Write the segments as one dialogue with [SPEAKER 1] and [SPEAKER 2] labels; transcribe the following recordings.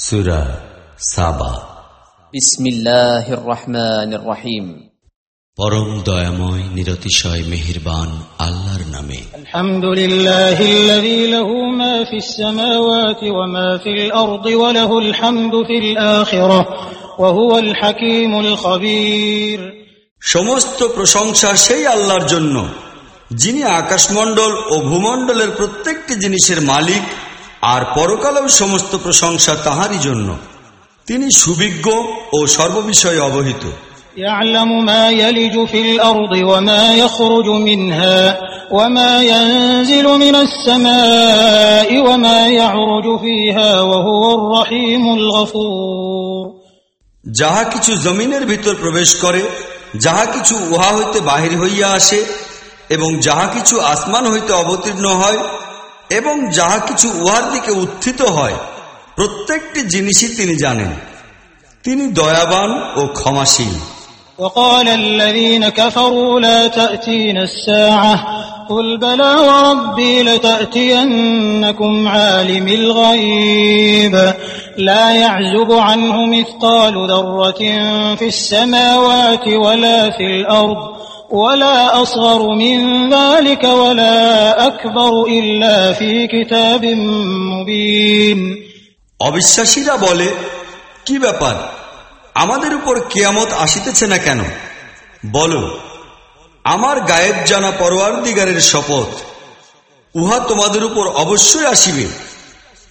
[SPEAKER 1] সুরা সাবা।
[SPEAKER 2] বিসমিল্লাহির
[SPEAKER 1] পরম দয়াময় নিরতিশয় মেহিরবান আল্লাহর নামে।
[SPEAKER 3] সমস্ত প্রশংসা সেই আল্লাহর জন্য যিনি আকাশমণ্ডল ও ভূমণ্ডলের প্রত্যেকটি জিনিসের মালিক আর পরকালেও সমস্ত প্রশংসা তাহারই জন্য তিনি সুবিজ্ঞ ও সর্ববিষয়ে অবহিত
[SPEAKER 4] يعلم ما يلج في الأرض وما يخرج منها وما ينزل من السماء وما يعرج فيها وهو الرحيم الغفور
[SPEAKER 3] যাহা কিছু জমিনের ভিতর প্রবেশ করে যাহা কিছু উহা হইতে বাহির হইয়া আসে এবং যাহা কিছু আসমান হইতে অবতীর্ণ হয় এবং যাহা কিছু উহার দিকে উত্থিত হয় প্রত্যেকটি জিনিসই তিনি জানেন তিনি দয়াবান ও ক্ষমাশীল
[SPEAKER 4] وقال الذين كفروا لا تأتينا الساعة قل بلى وربي لتأتينكم عالم الغيب لا يعزب عنه مثقال ذرة في السماوات ولا في الأرض ولا أصغر من ذلك ولا أكبر إلا في كتاب مبين
[SPEAKER 3] অবিশ্বাসীরা বলে কি ব্যাপার আমাদের উপর কেয়ামত আসিতেছে না কেন বলো আমার গায়েব জানা পরোয়ার দিগারের শপথ উহা তোমাদের উপর অবশ্যই আসিবে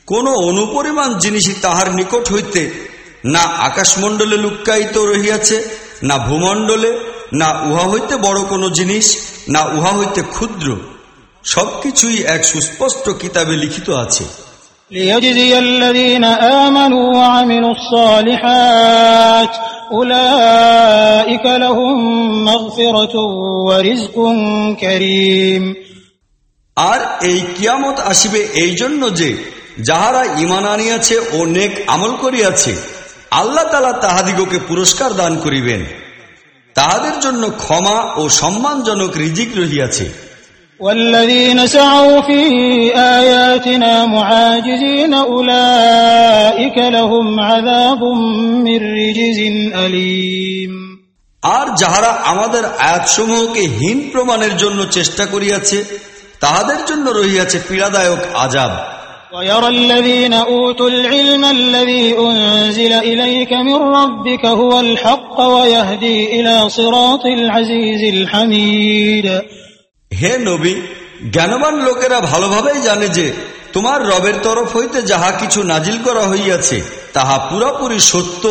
[SPEAKER 3] কোন অনুপরিমাণ জিনিসই তাহার নিকট হইতে না আকাশমণ্ডলে লুক্কায়িত রহিয়াছে না ভূমণ্ডলে না উহা হইতে বড় কোনো জিনিস না উহা হইতে ক্ষুদ্র সবকিছুই এক সুস্পষ্ট কিতাবে লিখিত আছে
[SPEAKER 4] ليجزي الذين آمنوا وعملوا الصالحات أولئك لهم مغفرة ورزق كريم
[SPEAKER 3] আর এই কিয়ামত আসিবে এই জন্য যে যাহারা ইমান আনিয়াছে ও নেক আমল করিয়াছে আল্লাহ তালা তাহাদিগকে পুরস্কার দান করিবেন তাহাদের জন্য ক্ষমা ও সম্মানজনক রিজিক রহিয়াছে
[SPEAKER 4] والذين سعوا في آياتنا معاجزين أولئك لهم عذاب من رجز أليم
[SPEAKER 3] আর যাহারা আমাদের আয়াতসমূহকে হীন প্রমাণের জন্য চেষ্টা করিয়াছে তাহাদের জন্য রহিয়াছে পীড়াদায়ক আজাব
[SPEAKER 4] ويرى الذين أوتوا العلم الذي أنزل إليك من ربك هو الحق ويهدي إلى صراط العزيز الحميد
[SPEAKER 3] হে নবী জ্ঞানবান লোকেরা ভালোভাবেই জানে যে তোমার রবের তরফ হইতে যাহা কিছু নাজিল করা হইয়াছে তাহা পুরাপুরি সত্য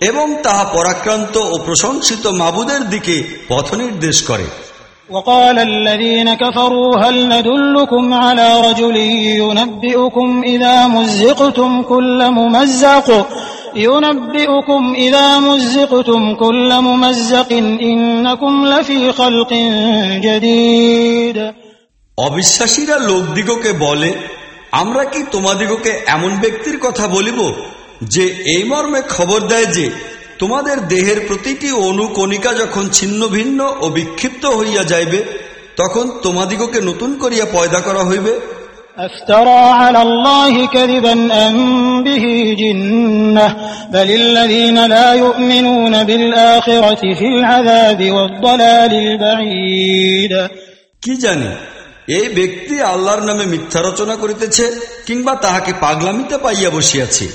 [SPEAKER 3] এবং তাহা পরাক্রান্ত ও প্রশংসিত মাবুদের দিকে পথ নির্দেশ করে
[SPEAKER 4] وقال الذين كفروا هل ندلكم على رجل ينبئكم إذا مزقتم كل ممزق ينبئكم إذا مزقتم كل ممزق إنكم لفي خلق جديد
[SPEAKER 3] অবিশ্বাসীরা লোকদিগকে বলে আমরা কি তোমাদিগকে এমন ব্যক্তির কথা বলিব যে এই মর্মে খবর দেয় যে তোমাদের দেহের প্রতিটি অনুকণিকা যখন ছিন্ন ভিন্ন ও বিক্ষিপ্ত হইয়া যাইবে তখন তোমাদিগকে নতুন করিয়া পয়দা করা হইবে
[SPEAKER 4] أفترى على الله كذبا أم به جنة بل الذين لا يؤمنون بالآخرة في العذاب والضلال البعيد
[SPEAKER 3] কি জানি এই ব্যক্তি আল্লাহর নামে মিথ্যা রচনা করিতেছে কিংবা তাহাকে পাগলামিতে পাইয়া বসিয়াছে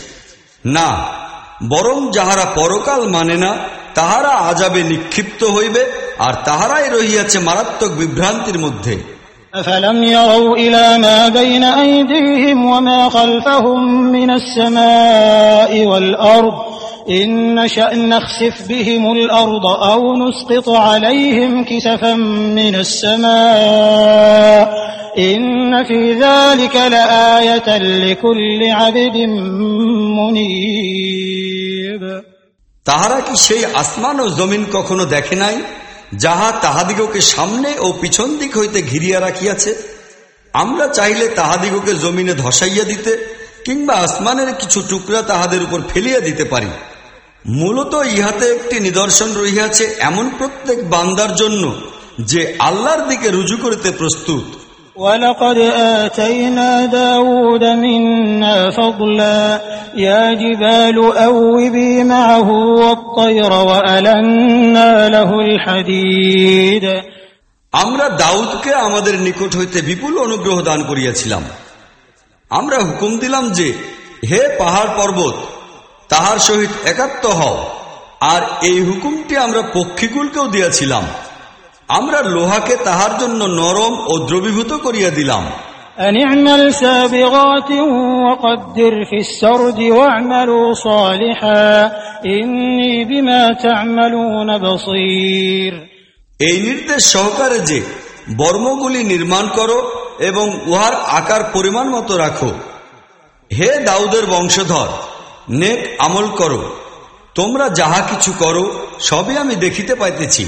[SPEAKER 3] না বরং যাহারা পরকাল মানে না তাহারা আজাবে নিক্ষিপ্ত হইবে আর তাহারাই রহিয়াছে মারাত্মক বিভ্রান্তির মধ্যে
[SPEAKER 4] أفلم يروا إلى ما بين أيديهم وما خلفهم من السماء والأرض إن نشأ نخسف بهم الأرض أو نسقط عليهم كسفا من السماء إن في ذلك لآية لكل عبد منيب
[SPEAKER 3] তাহারা কি সেই আসমান ও জমিন কখনো দেখে নাই যাহা তাহাদিগকে সামনে ও পিছন দিক হইতে ঘিরিয়া রাখিয়াছে আমরা চাইলে তাহাদিগকে জমিনে ধসাইয়া দিতে কিংবা আসমানের কিছু টুকরা তাহাদের উপর ফেলিয়া দিতে পারি মূলত ইহাতে একটি নিদর্শন রহিয়াছে এমন প্রত্যেক বান্দার জন্য যে আল্লাহর দিকে রুজু করিতে প্রস্তুত
[SPEAKER 4] ولقد آتينا داود منا فضلا يا جبال أوبي معه والطير وألنا له الحديد
[SPEAKER 3] আমরা দাউদকে আমাদের নিকট হইতে বিপুল অনুগ্রহ দান করিয়াছিলাম আমরা হুকুম দিলাম যে হে পাহাড় পর্বত তাহার সহিত একাত্ম হও। আর এই হুকুমটি আমরা পক্ষীকুলকেও দিয়াছিলাম। আমরা লোহাকে তাহার জন্য নরম ও দ্রবীভূত করিয়া দিলাম। এই নির্দেশ সহকারে যে বর্মগুলি নির্মাণ করো এবং উহার আকার পরিমাণ মতো রাখো। হে দাউদের বংশধর নেক আমল করো তোমরা যাহা কিছু করো সবই আমি দেখিতে পাইতেছি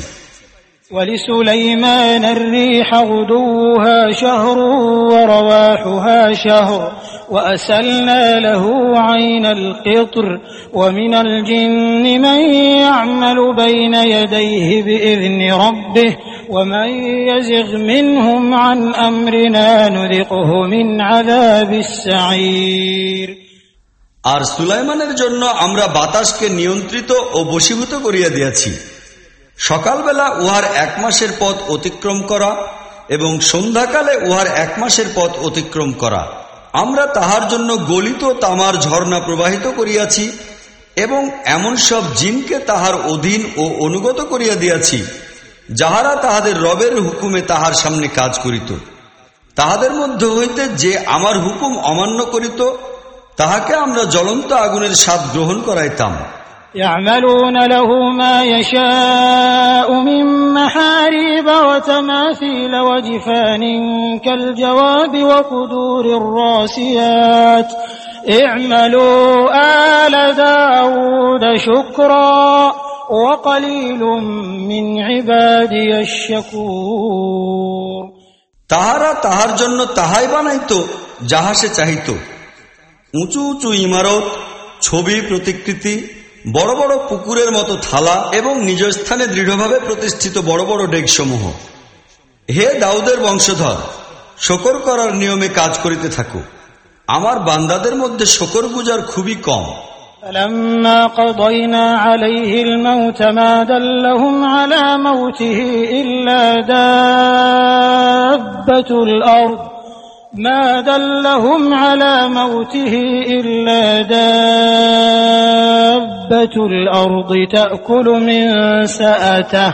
[SPEAKER 4] ولسليمان الريح غدوها شهر ورواحها شهر وأسلنا له عين القطر ومن الجن من يعمل بين يديه بإذن ربه ومن يزغ منهم عن أمرنا نذقه من عذاب السعير
[SPEAKER 3] আর সুলাইমানের জন্য আমরা বাতাসকে নিয়ন্ত্রিত ও বশীভূত করিয়া দিয়াছি। সকালবেলা উহার এক মাসের পথ অতিক্রম করা এবং সন্ধ্যাকালে উহার এক মাসের পথ অতিক্রম করা। আমরা তাহার জন্য গলিত তামার ঝর্ণা প্রবাহিত করিয়াছি এবং এমন সব জিনকে তাহার অধীন ও অনুগত করিয়া দিয়াছি, যাহারা তাহাদের রবের হুকুমে তাহার সামনে কাজ করিত। তাহাদের মধ্যে হইতে যে আমার হুকুম অমান্য করিত তাহাকে আমরা জ্বলন্ত আগুনের স্বাদ গ্রহণ করাইতাম
[SPEAKER 4] يعملون له ما يشاء من محاريب وتماثيل وجفان كالجواب وقدور الراسيات اعملوا آل داود شكرا وقليل من عبادي الشكور
[SPEAKER 3] তাহারা তাহার জন্য তাহাই বানাইত যাহা সে চাহিত উঁচু উঁচু ইমারত ছবি প্রতিকৃতি বড় বড় পুকুরের মতো থালা এবং নিজ স্থানে দৃঢ়ভাবে প্রতিষ্ঠিত বড় বড় ডেকসমূহ হে দাউদের বংশধর শকর করার নিয়মে কাজ করিতে থাকো আমার বান্দাদের মধ্যে শকর গুজার খুবই কম
[SPEAKER 4] فلما قضينا عليه الموت ما دلهم على موته إلا دابة الأرض ما دلهم على موته إلا دابة الأرض تأكل من سأته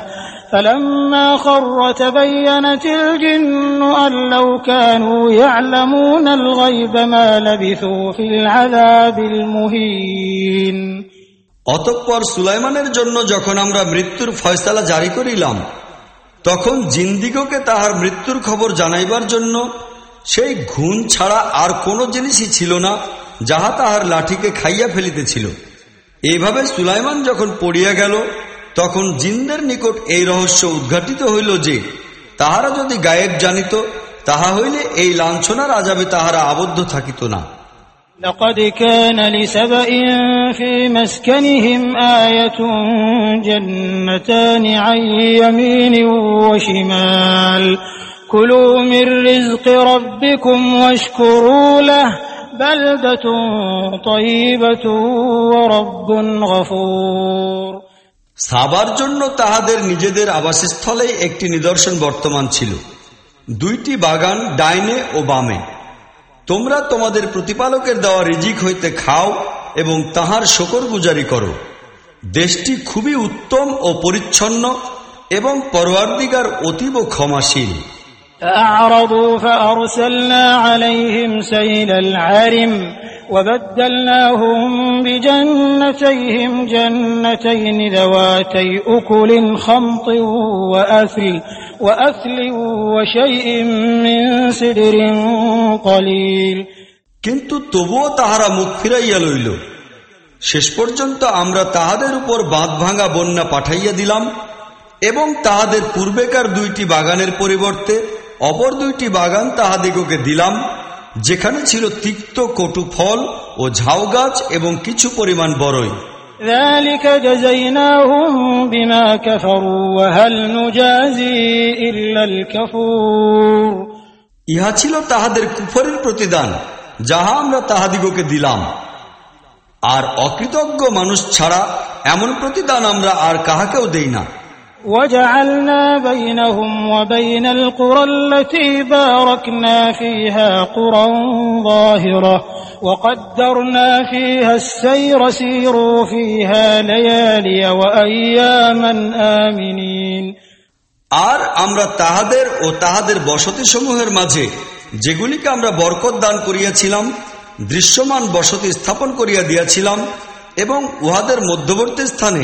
[SPEAKER 4] فلما خر تبينت الجن أن لو كانوا يعلمون الغيب ما لبثوا في العذاب المهين
[SPEAKER 3] অতঃপর সুলাইমানের জন্য যখন আমরা মৃত্যুর ফয়সালা জারি করিলাম তখন জিন্দিগকে তাহার মৃত্যুর খবর জানাইবার জন্য সেই ঘুণ ছাড়া আর কোনো জিনিসই ছিল না যাহা তাহার লাঠিকে খাইয়া ফেলিতেছিল এইভাবে সুলাইমান যখন পড়িয়া গেল তখন জিনদের নিকট এই রহস্য উদ্ঘাটিত হইল যে তাহারা যদি গায়েব জানিত তাহা হইলে এই লাঞ্ছনার আজাবে তাহারা আবদ্ধ থাকিত না
[SPEAKER 4] لقد كان لسبإ في مسكنهم آية جنتان عن يمين وشمال كلوا من رزق ربكم واشكروا له بلدة طيبة ورب غفور
[SPEAKER 3] সাবার জন্য তাহাদের নিজেদের আবাসস্থলে একটি নিদর্শন বর্তমান ছিল দুইটি বাগান ডাইনে ও বামে তোমরা তোমাদের প্রতিপালকের দেওয়া রিজিক হইতে খাও এবং তাহার শকর গুজারি করো দেশটি খুবই উত্তম ও পরিচ্ছন্ন এবং পরওয়ারদিগার অতীব ক্ষমাশীল
[SPEAKER 4] فأعرضوا فأرسلنا عليهم سيل العارم وبدلناهم بجنتيهم جنتين ذواتي أكل خمط وأثل وأثل وشيء من سدر قليل
[SPEAKER 3] কিন্তু তবুও তাহারা মুখ ফিরাইয়া লইল শেষ পর্যন্ত আমরা তাহাদের উপর বাঁধ ভাঙা বন্যা পাঠাইয়া দিলাম এবং তাহাদের পূর্বেকার দুইটি বাগানের পরিবর্তে অপর দুইটি বাগান তাহাদিগকে দিলাম যেখানে ছিল তিক্ত কটু ফল ও ঝাউ গাছ এবং কিছু পরিমাণ বড়ই ইহা ছিল তাহাদের কুফরের প্রতিদান যাহা আমরা তাহাদিগকে দিলাম। আর অকৃতজ্ঞ মানুষ ছাড়া এমন প্রতিদান আমরা আর কাহাকেও দেই না।
[SPEAKER 4] وجعلنا بينهم وبين القرى التي باركنا فيها قرى ظاهرة وقدرنا فيها السير سيروا فيها ليالي وأياما آمنين
[SPEAKER 3] আর আমরা তাহাদের ও তাহাদের বসতি সমূহের মাঝে যেগুলিকে আমরা বরকত দান করিয়াছিলাম দৃশ্যমান বসতি স্থাপন করিয়া দিয়াছিলাম এবং উহাদের মধ্যবর্তী স্থানে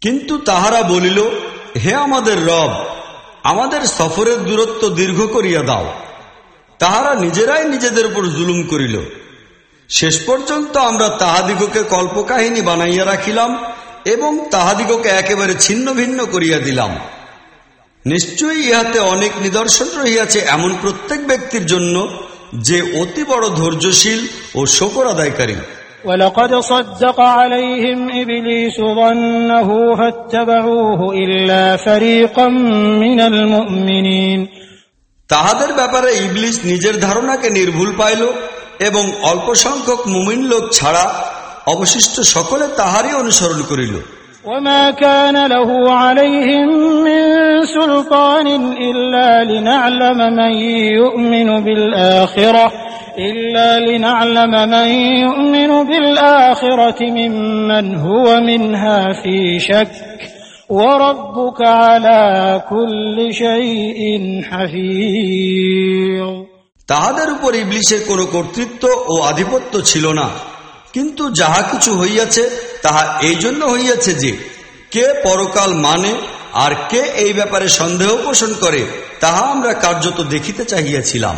[SPEAKER 3] কিন্তু তাহারা বলিল, হে আমাদের রব, আমাদের সফরের দূরত্ব দীর্ঘ করিয়া দাও। তাহারা নিজেরাই নিজেদের উপর জুলুম করিল। শেষ পর্যন্ত আমরা তাহাদিগকে কল্পকাহিনী বানাইয়া রাখিলাম এবং তাহাদিগকে একেবারে ছিন্ন ভিন্ন করিয়া দিলাম। নিশ্চয়ই ইহাতে অনেক নিদর্শন রহিয়াছে এমন প্রত্যেক ব্যক্তির জন্য যে অতি বড় ধৈর্যশীল ও শকর আদায়কারী।
[SPEAKER 4] ولقد صدق عليهم إبليس ظنه فاتبعوه إلا فريقا من المؤمنين
[SPEAKER 3] তাহাদের ব্যাপারে ইবলিস নিজের ধারণাকে নির্ভুল পাইল এবং অল্প সংখ্যক মুমিন লোক ছাড়া অবশিষ্ট সকলে তাহারই অনুসরণ করিল
[SPEAKER 4] وما كان له عليهم من سلطان إلا لنعلم من يؤمن بالآخرة إلا لنعلم من يؤمن بالآخرة ممن هو منها في شك وربك على كل شيء حفيظ
[SPEAKER 3] তাহাদের উপর ইবলিসের কোনো কর্তৃত্ব ও আধিপত্য ছিল না কিন্তু যাহা কিছু হইয়াছে তাহা এই জন্য হইয়াছে যে কে পরকাল মানে আর কে এই ব্যাপারে সন্দেহ পোষণ করে তাহা আমরা কার্যত দেখিতে চাহিয়াছিলাম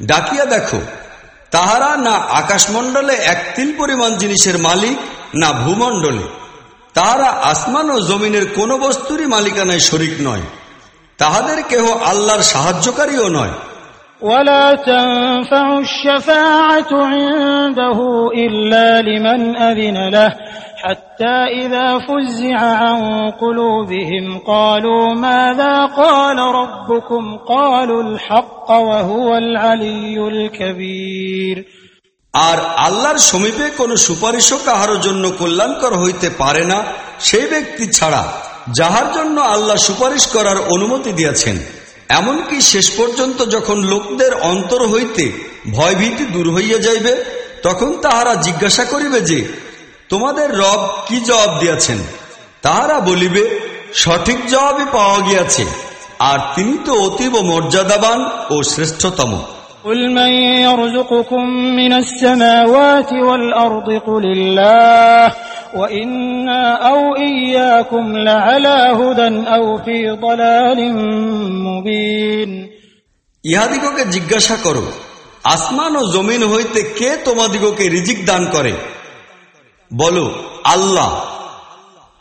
[SPEAKER 3] ডাকিয়া দেখো তাহারা না আকাশমণ্ডলে এক তিল পরিমাণ জিনিসের মালিক না ভূমণ্ডলে তাহারা আসমান ও জমিনের কোনো বস্তুরই মালিকানায় শরিক নয় তাহাদের কেহ আল্লাহর সাহায্যকারীও নয়
[SPEAKER 4] ولا تنفع الشفاعة عنده إلا لمن أذن له حتى إذا فزع عن قلوبهم قالوا ماذا قال ربكم قالوا الحق وهو العلي الكبير
[SPEAKER 3] আর আল্লাহর সমীপে কোনো সুপারিশও কাহারও জন্য কল্যাণকর হইতে পারে না সেই ব্যক্তি ছাড়া যাহার জন্য আল্লাহ সুপারিশ করার অনুমতি দিয়াছেন এমনকি শেষ পর্যন্ত যখন লোকদের অন্তর হইতে ভয়ভীতি দূর হইয়া যাইবে তখন তাহারা জিজ্ঞাসা করিবে যে তোমাদের রব কি জবাব দিয়াছেন তাহারা বলিবে সঠিক জবাবই পাওয়া গিয়াছে আর তিনি তো অতীব মর্যাদাবান ও শ্রেষ্ঠতম
[SPEAKER 4] قل من يرزقكم من السماوات والأرض قل الله وإنا أو إياكم لعلى هدى أو في ضلال مبين
[SPEAKER 3] ইহাদিগকে জিজ্ঞাসা করো আসমান ও জমিন হইতে কে তোমাদিগকে রিজিক দান করে বলো আল্লাহ।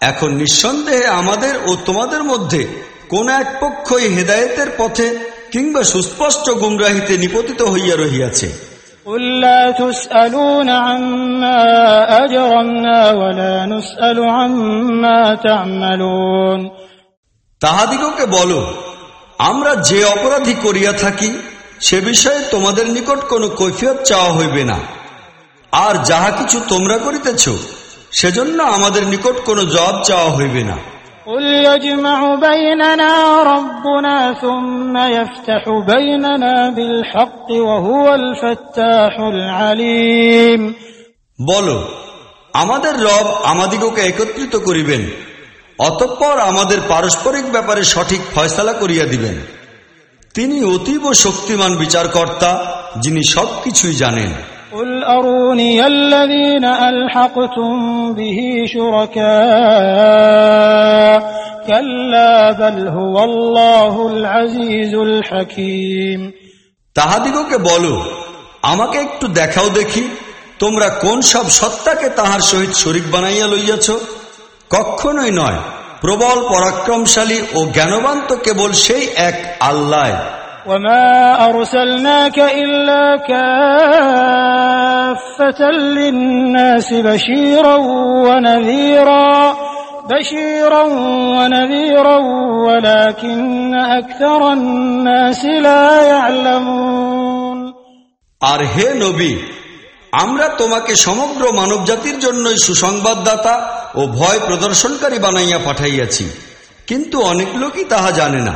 [SPEAKER 3] এখন নিঃসন্দেহে আমাদের ও তোমাদের মধ্যে কোন এক পক্ষই হেদায়েতের পথে কিংবা সুস্পষ্ট গুমরাহিতে নিপতিত হইয়া রহিয়াছে। তাহাদিগকে বলো আমরা যে অপরাধী করিয়া থাকি সে বিষয়ে তোমাদের নিকট কোনো কৈফিয়ত চাওয়া হইবে না। আর যাহা কিছু তোমরা করিতেছ সেজন্য আমাদের নিকট কোনো জব চাওয়া হইবে না। বল আমাদের রব আমাদিগকে একত্রিত করিবেন অতঃপর আমাদের পারস্পরিক ব্যাপারে সঠিক ফয়সালা করিয়া দিবেন। তিনি অতীব শক্তিমান বিচারকর্তা যিনি সবকিছুই জানেন।
[SPEAKER 4] قل أروني الذين ألحقتم به شركاء كلا بل هو الله العزيز الحكيم
[SPEAKER 3] তাহাদিগকে বলো আমাকে একটু দেখাও দেখি তোমরা কোন সব সত্তাকে তাহার সহিত শরিক বানাইয়া লইয়াছ কখনোই নয় প্রবল পরাক্রমশালী ও জ্ঞানবান তো কেবল সেই এক আল্লাহ
[SPEAKER 4] وما أرسلناك إلا كافة للناس بشيرا ونذيرا بشيرا ونذيرا ولكن أكثر الناس لا يعلمون
[SPEAKER 3] আর হে নবী আমরা তোমাকে সমগ্র মানব জাতির জন্যই সুসংবাদদাতা ও ভয় প্রদর্শনকারী বানাইয়া পাঠাইয়াছি কিন্তু অনেক লোকই তাহা জানে না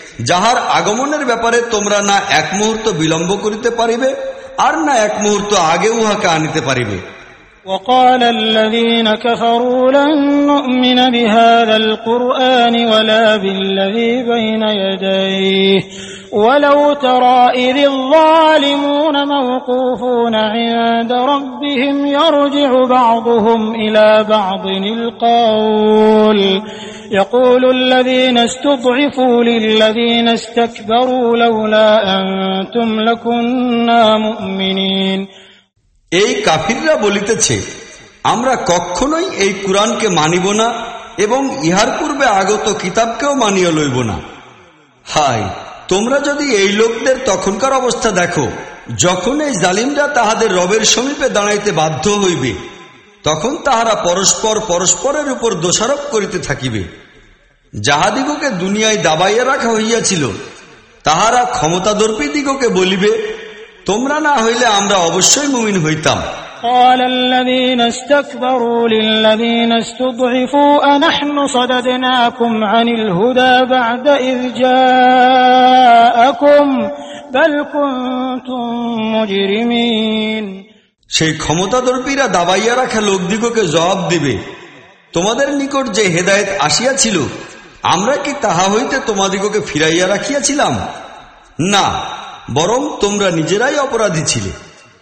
[SPEAKER 3] যাহার আগমনের ব্যাপারে তোমরা না এক মুহূর্ত বিলম্ব করিতে পারিবে আর না এক মুহূর্ত আগে উহাকে আনিতে পারিবে
[SPEAKER 4] وقال الذين كفروا لن نؤمن بهذا القرآن ولا بالذي بين يديه ولو ترى إذ الظالمون موقوفون عند ربهم يرجع بعضهم إلى بعض القول يقول الذين استضعفوا للذين استكبروا لولا أنتم لكنا مؤمنين
[SPEAKER 3] এই কাফিররা বলিতেছে আমরা কখনোই এই কুরআনকে মানিব না এবং ইহার পূর্বে আগত কিতাবকেও মানিয়া লইব না হাই তোমরা যদি এই লোকদের তখনকার অবস্থা দেখো যখন এই জালিমরা তাহাদের রবের সমীপে দাঁড়াইতে বাধ্য হইবে তখন তাহারা পরস্পর পরস্পরের উপর দোষারোপ করিতে থাকিবে যাহাদিগকে দুনিয়ায় দাবাইয়া রাখা হইয়াছিল তাহারা ক্ষমতাদর্পী দিগকে বলিবে তোমরা না হইলে আমরা অবশ্যই মুমিন হইতাম
[SPEAKER 4] قال الذين استكبروا للذين استضعفوا أنحن صددناكم عن الهدى بعد إذ جاءكم بل كنتم مجرمين
[SPEAKER 3] সেই ক্ষমতাদর্পীরা দাবাইয়া রাখা লোকদিগকে জবাব দিবে, তোমাদের নিকট যে হেদায়ত আসিয়াছিল, আমরা কি তাহা হইতে তোমাদিগকে ফিরাইয়া রাখিয়াছিলাম? না, বরং তোমরা নিজেরাই অপরাধী ছিলে।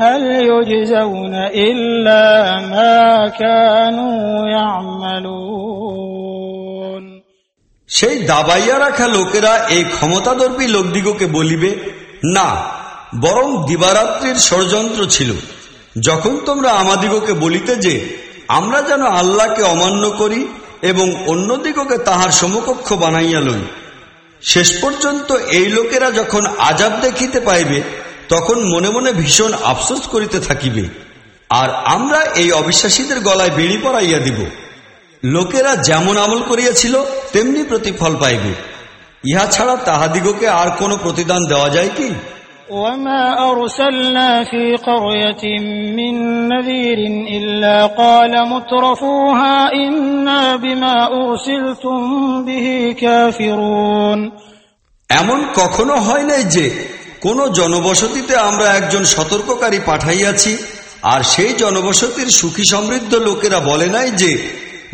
[SPEAKER 4] هل يجزون إلا ما كانوا يعملون
[SPEAKER 3] সেই দাবাইয়া রাখা লোকেরা এই ক্ষমতাদর্পী লোকদিগকে বলিবে না বরং দিবারাত্রির ষড়যন্ত্র ছিল যখন তোমরা আমাদিগকে বলিতে যে আমরা যেন আল্লাহকে অমান্য করি এবং অন্যদিগকে তাহার সমকক্ষ বানাইয়া লই শেষ পর্যন্ত এই লোকেরা যখন আজাব দেখিতে পাইবে তখন মনে মনে ভীষণ আফসোস করিতে থাকিবে। আর আমরা এই অবিশ্বাসীদের গলায় বেড়ি পড়াইয়া দিব। লোকেরা যেমন আমল করিয়াছিল তেমনি প্রতিফল পাইবে। ইহা ছাড়া তাহাদিগকে আর কোনো প্রতিদান দেওয়া যায় কি? এমন কখনো হয় নাই যে কোন জনবসতিতে আমরা একজন সতর্ককারী পাঠাইয়াছি আর সেই জনবসতির সুখী সমৃদ্ধ লোকেরা বলে নাই যে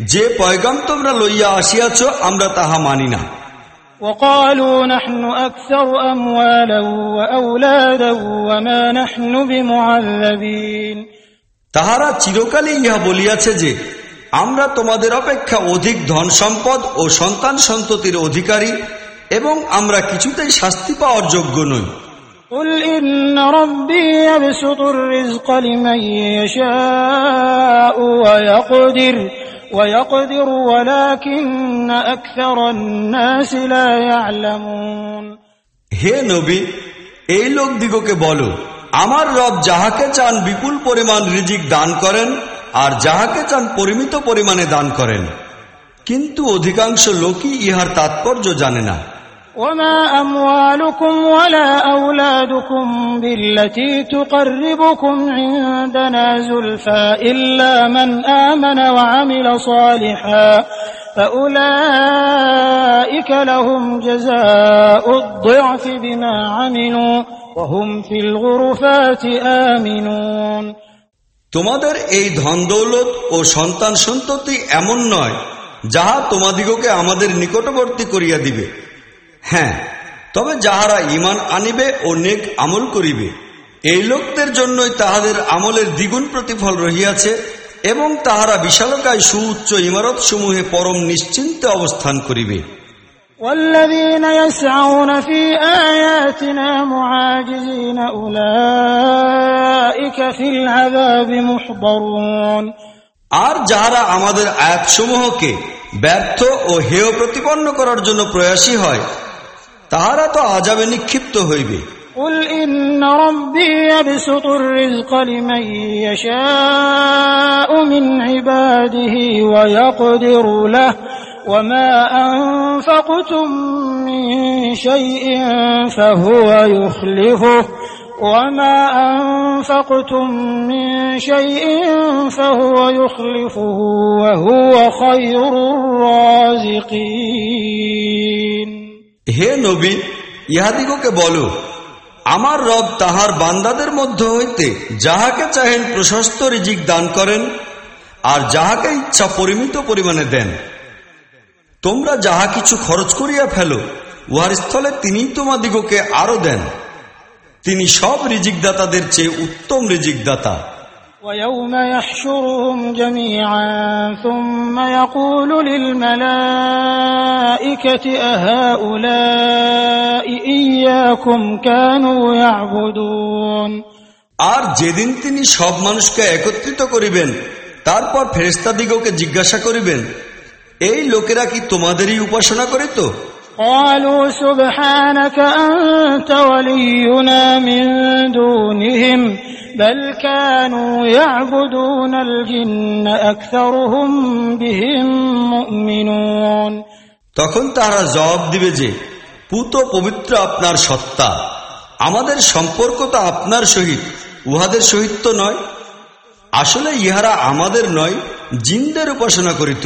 [SPEAKER 3] যে পয়গাম তোমরা লইয়া আসিয়াছ আমরা তাহা মানি না
[SPEAKER 4] وقالوا نحن أكثر أموالا وأولادا وما نحن بمعذبين
[SPEAKER 3] তাহারা চিরকালই ইহা বলিয়াছে যে আমরা তোমাদের অপেক্ষা অধিক ধন সম্পদ ও সন্তান সন্ততির অধিকারী এবং আমরা কিছুতেই শাস্তি পাওয়ার যোগ্য নই
[SPEAKER 4] قل إن ربي يبسط الرزق لمن يشاء ويقدر ويقدر ولكن أكثر الناس لا يعلمون
[SPEAKER 3] হে নবী এই লোকদিগকে বলো আমার রব যাহাকে চান বিপুল পরিমাণ রিজিক দান করেন আর যাহাকে চান পরিমিত পরিমাণে দান করেন কিন্তু অধিকাংশ লোকই ইহার তাৎপর্য জানে না
[SPEAKER 4] وما أموالكم ولا أولادكم بالتي تقربكم عندنا زلفى إلا من آمن وعمل صالحا فأولئك لهم جزاء الضعف بما عملوا وهم في الغرفات آمنون
[SPEAKER 3] তোমাদের এই ধন দৌলত ও সন্তান সন্ততি এমন নয় যাহা তোমাদিগকে আমাদের নিকটবর্তী করিয়া দিবে হ্যাঁ তবে যাহারা ইমান আনিবে ও নেক আমল করিবে এই লোকদের জন্যই তাহাদের আমলের দ্বিগুণ প্রতিফল রহিয়াছে এবং তাহারা বিশালকায় সুউচ্চ ইমারত সমূহে পরম নিশ্চিন্তে অবস্থান করিবে
[SPEAKER 4] والذين يسعون في آياتنا معاجزين أولئك في العذاب محضرون
[SPEAKER 3] আর যাহারা আমাদের আয়াতসমূহকে ব্যর্থ ও হেয় প্রতিপন্ন করার জন্য প্রয়াসী হয় তাহারা তো আজাবে নিক্ষিপ্ত হইবে
[SPEAKER 4] قل إن ربي يبسط الرزق لمن يشاء من عباده ويقدر له وما أنفقتم من شيء فهو يخلفه وما أنفقتم من شيء فهو يخلفه وهو خير الرازقين
[SPEAKER 3] হে নবী, ইহাদিগকে বলো, আমার রব তাহার বান্দাদের মধ্য হইতে যাহাকে চাহেন প্রশস্ত রিজিক দান করেন আর যাহাকে ইচ্ছা পরিমিত পরিমাণে দেন। তোমরা যাহা কিছু খরচ করিয়া ফেলো, উহার স্থলে তিনি তোমাদিগকে আরও দেন। তিনি সব রিজিকদাতাদের চেয়ে উত্তম রিজিকদাতা।
[SPEAKER 4] ويوم يحشرهم جميعا ثم يقول للملائكة أهؤلاء إياكم كانوا يعبدون
[SPEAKER 3] আর যেদিন তিনি সব মানুষকে একত্রিত করিবেন তারপর ফেরেস্তাদিগকে জিজ্ঞাসা করিবেন এই লোকেরা কি তোমাদেরই উপাসনা করে তো
[SPEAKER 4] قالوا سبحانك أنت ولينا من دونهم بل كانوا يعبدون الجن أكثرهم بهم مؤمنون
[SPEAKER 3] তখন তারা জবাব দিবে যে পুত পবিত্র আপনার সত্তা আমাদের সম্পর্ক তো আপনার সহিত উহাদের সহিত তো নয় আসলে ইহারা আমাদের নয় জিনদের উপাসনা করিত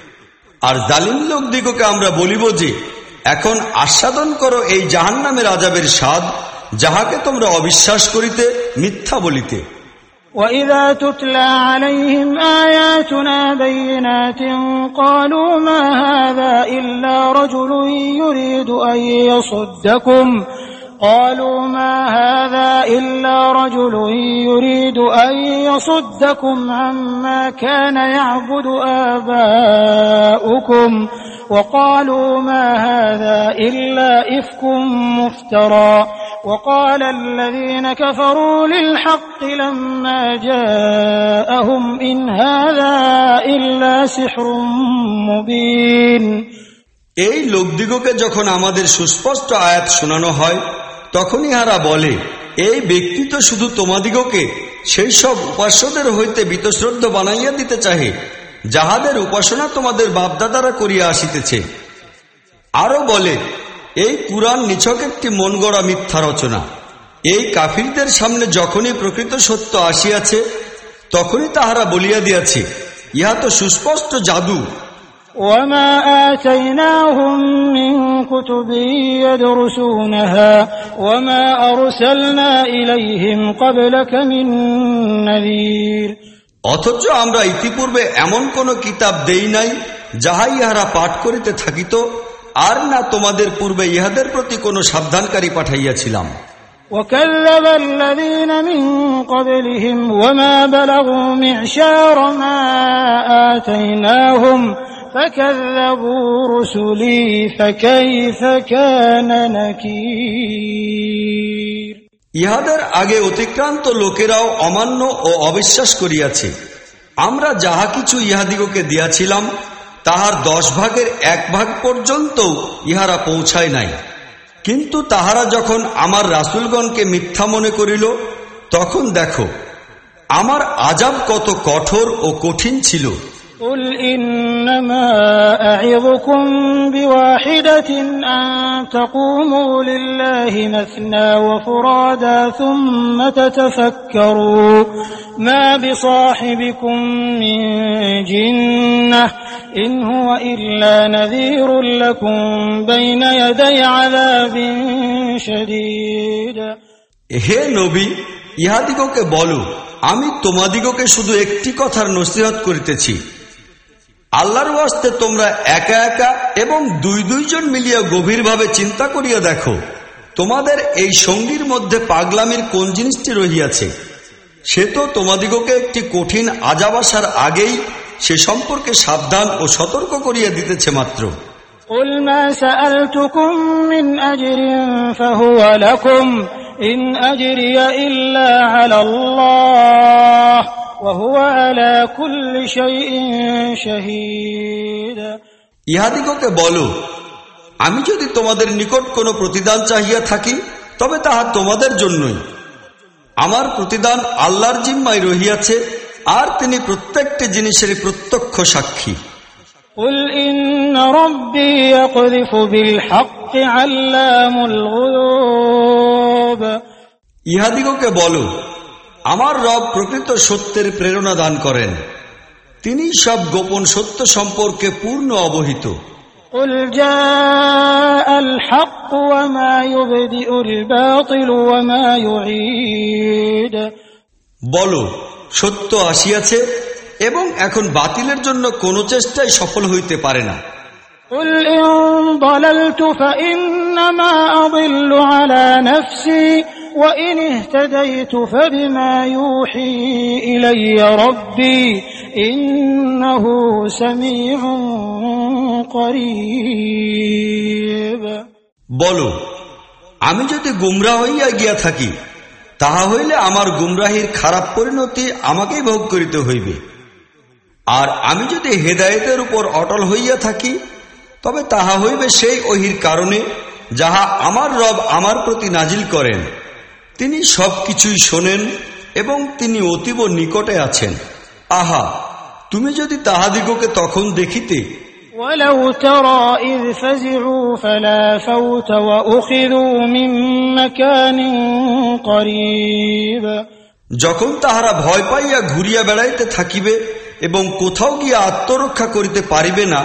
[SPEAKER 3] আর জালিম লোক দিগকে আমরা বলিব যে এখন আস্বাদন করো এই জাহান নামের আজাবের স্বাদ যাহাকে তোমরা অবিশ্বাস করিতে মিথ্যা বলিতে
[SPEAKER 4] وإذا تتلى عليهم آياتنا بينات قالوا ما هذا إلا رجل يريد أن يصدكم قالوا ما هذا إلا رجل يريد أن يصدكم عما كان يعبد آباؤكم وقالوا ما هذا إلا إفك مفترى وقال الذين كفروا للحق لما جاءهم إن هذا إلا سحر مبين
[SPEAKER 3] এই লোকদিগকে যখন আমাদের সুস্পষ্ট আয়াত শোনানো হয় তখন ইহারা বলে, এই ব্যক্তি তো শুধু তোমাদিগকে সেই সব উপাস্যদের হইতে বিতশ্রদ্ধ বানাইয়া দিতে চাহে, যাহাদের উপাসনা তোমাদের বাপদাদারা করিয়া আসিতেছে। আরও বলে, এই কুরআন নিছক একটি মন গড়া মিথ্যা রচনা। এই কাফিরদের সামনে যখনই প্রকৃত সত্য আসিয়াছে, তখনই তাহারা বলিয়া দিয়াছে, ইহা তো সুস্পষ্ট জাদু।
[SPEAKER 4] وما آتيناهم من كتب يدرسونها وما أرسلنا إليهم قبلك من نذير
[SPEAKER 3] অথচ আমরা ইতিপূর্বে এমন কোন কিতাব দেই নাই যাহা ইহারা পাঠ করিতে থাকিত আর না তোমাদের পূর্বে ইহাদের প্রতি কোনো সাবধানকারী পাঠাইয়াছিলাম
[SPEAKER 4] وكذب الذين من قبلهم وما بلغوا معشار ما آتيناهم فكذبوا رسلي فكيف كان نكير
[SPEAKER 3] ইহাদের আগে অতিক্রান্ত লোকেরাও অমান্য ও অবিশ্বাস করিয়াছে আমরা যাহা কিছু ইহাদিগকে দিয়াছিলাম তাহার দশ ভাগের এক ভাগ পর্যন্ত ইহারা পৌঁছায় নাই কিন্তু তাহারা যখন আমার রাসুলগণকে মিথ্যা মনে করিল তখন দেখো আমার আজাব কত কঠোর ও কঠিন ছিল
[SPEAKER 4] قل إنما أعظكم بواحدة أن تقوموا لله مثنى وفرادا ثم تتفكروا ما بصاحبكم من جنة إن هو إلا نذير لكم بين يدي عذاب شديد
[SPEAKER 3] হে নবী ইহাদিগকে বলো আমি তোমাদিগকে শুধু একটি কথার নসিহত করিতেছি আল্লাহর ওয়াস্তে তোমরা একা একা এবং দুই দুইজন মিলিয়া গভীরভাবে চিন্তা করিয়া দেখো, তোমাদের এই সঙ্গীর মধ্যে পাগলামির কোন জিনিসটি রহিয়াছে? সে তো তোমাদিগকে একটি কঠিন আজাব আসার আগেই সে সম্পর্কে সাবধান ও সতর্ক করিয়া দিতেছে মাত্র।
[SPEAKER 4] قل ما سألتكم من أجر فهو لكم إن أجري إلا على الله وهو على كل شيء شهيد
[SPEAKER 3] ইহাদিগকে বলো আমি যদি তোমাদের নিকট কোনো প্রতিদান চাহিয়া থাকি তবে তাহা তোমাদের জন্যই আমার প্রতিদান আল্লাহর জিম্মায় রহিয়াছে আর তিনি প্রত্যেকটি জিনিসের প্রত্যক্ষ সাক্ষী
[SPEAKER 4] قل إن ربي يقذف بالحق علام الغيوب
[SPEAKER 3] ইহাদিগকে বলো আমার রব প্রকৃত সত্যের প্রেরণা দান করেন তিনি সব গোপন সত্য সম্পর্কে পূর্ণ অবহিত
[SPEAKER 4] قل جاء الحق وما يبدئ الباطل وما يعيد
[SPEAKER 3] বলো সত্য আসিয়াছে এবং এখন বাতিলের জন্য কোনো চেষ্টাই সফল হইতে পারে না
[SPEAKER 4] قل إن ضللت فإنما أضل على نفسي وإن اهتديت فبما يوحي إلي ربي إنه سميع قريب
[SPEAKER 3] বলো আমি যদি গুমরা হইয়া গিয়া থাকি তাহা হইলে আমার গুমরাহির খারাপ পরিণতি আমাকেই ভোগ করিতে হইবে আর আমি যদি হেদায়েতের উপর অটল হইয়া থাকি তবে তাহা হইবে সেই ওহির কারণে যাহা আমার রব আমার প্রতি নাজিল করেন তিনি সব কিছুই শোনেন এবং তিনি অতীব নিকটে আছেন আহা তুমি যদি তাহাদিগকে তখন দেখিতে
[SPEAKER 4] ولو ترى إذ فزعوا فلا فوت وأخذوا من مكان قريب
[SPEAKER 3] যখন তাহারা ভয় পাইয়া ঘুরিয়া বেড়াইতে থাকিবে এবং কোথাও গিয়া আত্মরক্ষা করিতে পারিবে না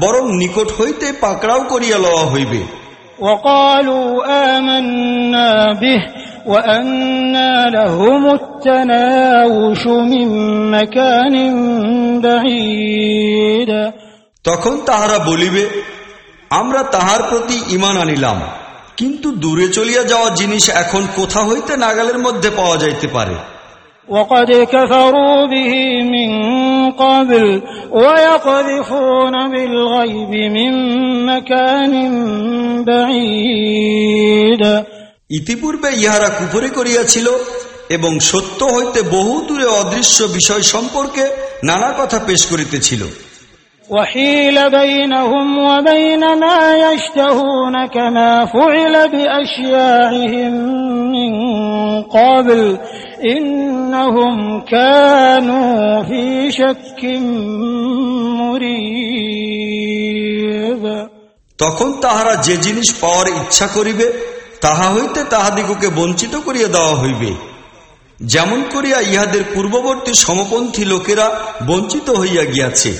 [SPEAKER 3] বরং নিকট হইতে পাকড়াও করিয়া লওয়া হইবে
[SPEAKER 4] وقالوا آمنا به وأنا لهم التناوش من مكان بعيد
[SPEAKER 3] তখন তাহারা বলিবে আমরা তাহার প্রতি ইমান আনিলাম কিন্তু দূরে চলিয়া যাওয়া জিনিস এখন কোথা হইতে নাগালের মধ্যে পাওয়া যাইতে পারে
[SPEAKER 4] وقد كفروا به من قبل ويقذفون بالغيب من مكان بعيد
[SPEAKER 3] ইতিপূর্বে ইহারা কুফরি করিয়াছিল এবং সত্য হইতে বহু দূরে অদৃশ্য বিষয় সম্পর্কে নানা কথা পেশ করিতেছিল
[SPEAKER 4] وحيل بينهم وبين ما يشتهون كما فعل بأشياعهم من قبل إنهم كانوا في شك مريب
[SPEAKER 3] তখন তাহারা যে জিনিস পাওয়ার ইচ্ছা করিবে তাহা হইতে তাহাদিগকে বঞ্চিত করিয়া দেওয়া হইবে যেমন করিয়া ইহাদের পূর্ববর্তী সমপন্থী লোকেরা বঞ্চিত হইয়া গিয়াছে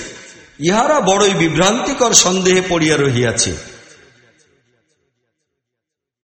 [SPEAKER 3] ইহারা বড়ই বিভ্রান্তিকর সন্দেহে পড়িয়া রহিয়াছে